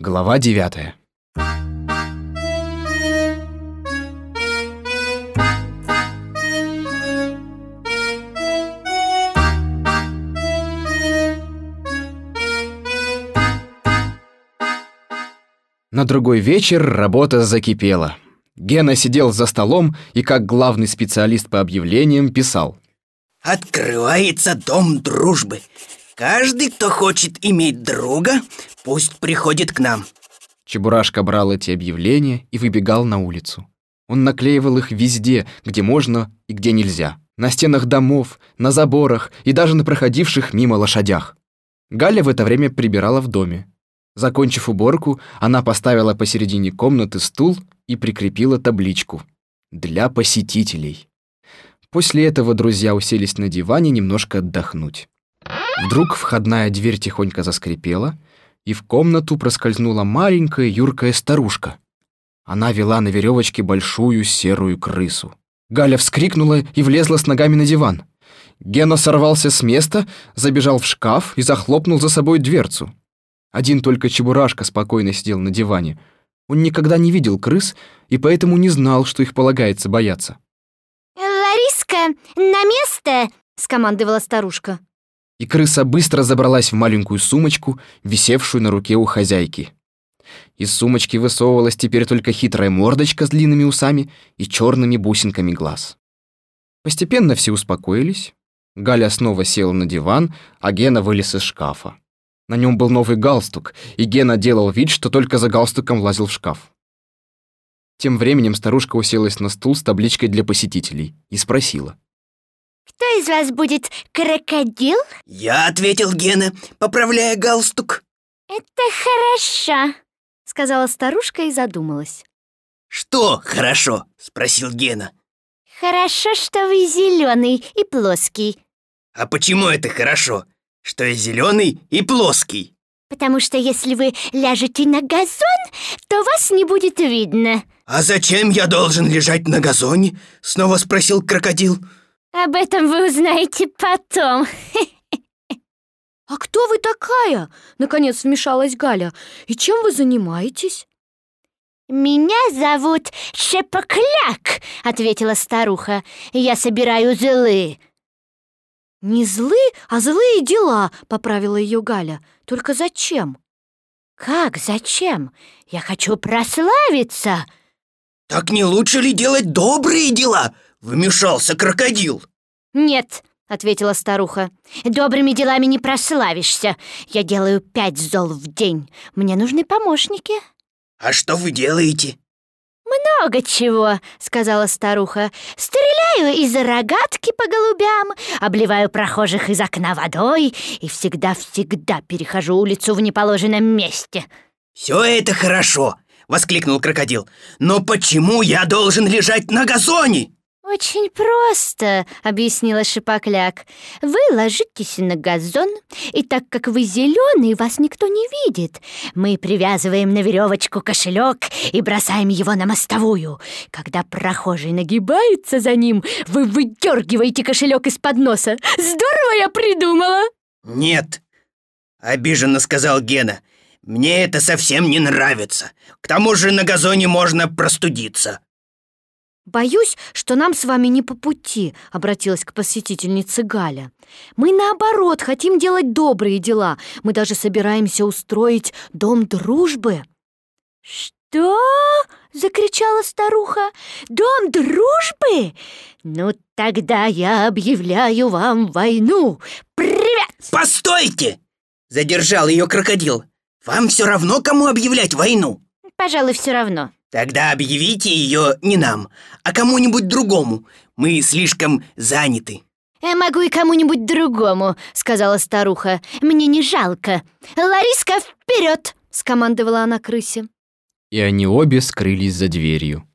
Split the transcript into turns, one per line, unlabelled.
Глава девятая. На другой вечер работа закипела. Гена сидел за столом и, как главный специалист по объявлениям, писал.
Открывается дом дружбы. Каждый, кто хочет иметь друга, пусть приходит к нам.
Чебурашка брал эти объявления и выбегал на улицу. Он наклеивал их везде, где можно и где нельзя. На стенах домов, на заборах и даже на проходивших мимо лошадях. Галя в это время прибирала в доме. Закончив уборку, она поставила посередине комнаты стул и прикрепила табличку «Для посетителей». После этого друзья уселись на диване немножко отдохнуть. Вдруг входная дверь тихонько заскрипела, и в комнату проскользнула маленькая юркая старушка. Она вела на веревочке большую серую крысу. Галя вскрикнула и влезла с ногами на диван. Гена сорвался с места, забежал в шкаф и захлопнул за собой дверцу. Один только Чебурашка спокойно сидел на диване. Он никогда не видел крыс и поэтому не знал, что их полагается бояться.
«Лариска, на место!» — скомандовала старушка.
И крыса быстро забралась в маленькую сумочку, висевшую на руке у хозяйки. Из сумочки высовывалась теперь только хитрая мордочка с длинными усами и черными бусинками глаз. Постепенно все успокоились. Галя снова села на диван, а Гена вылез из шкафа. На нем был новый галстук, и Гена делал вид, что только за галстуком влазил в шкаф. Тем временем старушка уселась на стул с табличкой для посетителей и спросила.
«Кто из вас будет крокодил?»
Я ответил Гена, поправляя галстук.
«Это хорошо», — сказала старушка и задумалась.
Что хорошо? Спросил Гена.
«Хорошо, что вы зеленый и плоский,
А почему это хорошо? Что я зеленый и плоский.
потому что если вы ляжете на газон, то вас не будет видно.
А зачем я должен лежать на газоне? Снова спросил крокодил.
Об этом вы узнаете потом.
«А кто вы такая?» — наконец вмешалась Галя. «И чем вы занимаетесь?»
«Меня зовут Шепокляк», — ответила старуха. «Я собираю злы».
«Не злы, а злые дела», — поправила ее Галя. «Только зачем?»
«Как? Зачем? Я хочу прославиться!»
Так не лучше ли делать добрые дела? Вмешался крокодил.
«Нет», — ответила старуха, — «добрыми делами не прославишься. Я делаю пять зол в день. Мне нужны помощники».
А что вы делаете?
«Много чего», — сказала старуха. «Стреляю из рогатки по голубям, обливаю прохожих из окна водой и всегда-всегда перехожу улицу в неположенном месте».
Все это хорошо, воскликнул крокодил. Но почему я должен лежать на газоне?
«Очень просто», — объяснила Шипокляк. «Вы ложитесь на газон, и так как вы зеленый, вас никто не видит. Мы привязываем на веревочку кошелек и бросаем его на мостовую. Когда прохожий нагибается за ним, вы выдергиваете кошелек из-под носа. Здорово я придумала!»
Нет, обиженно сказал Гена. Мне это совсем не нравится. К тому же на газоне можно простудиться.
«Боюсь, что нам с вами не по пути», — обратилась к посетительнице Галя. «Мы, наоборот, хотим делать добрые дела. Мы даже собираемся устроить дом дружбы».
«Что?» — закричала старуха. «Дом дружбы? Ну, тогда я объявляю вам войну. Привет!»
Постойте! Задержал ее крокодил. Вам все равно, кому объявлять войну?
«Пожалуй, все равно».
Тогда объявите ее не нам, а кому-нибудь другому. Мы слишком заняты.
«Я могу и кому-нибудь другому», — сказала старуха. «Мне не жалко. Лариска, вперед!» — скомандовала она крысе.
И они обе скрылись за дверью.